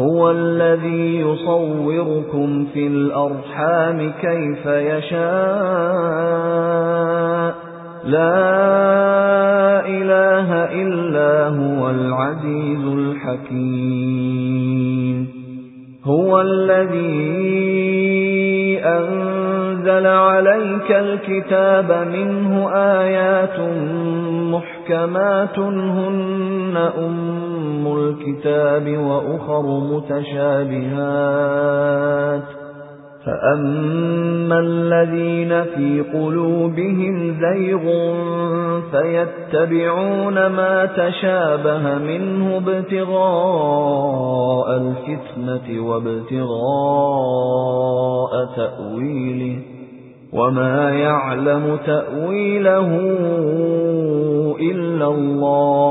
هو الذي يصوركم في الأرحام كيف يشاء. لا إله إلا هو العزيز الحكيم. هو الذي أنزل عليك الكتاب منه آيات محكمات هن أم الكتاب وأخر متشابهات فأما الذين في قلوبهم زيغ فيتبعون ما تشابه منه ابتغاء الفتنة وابتغاء تأويله وما يعلم تأويله إلا الله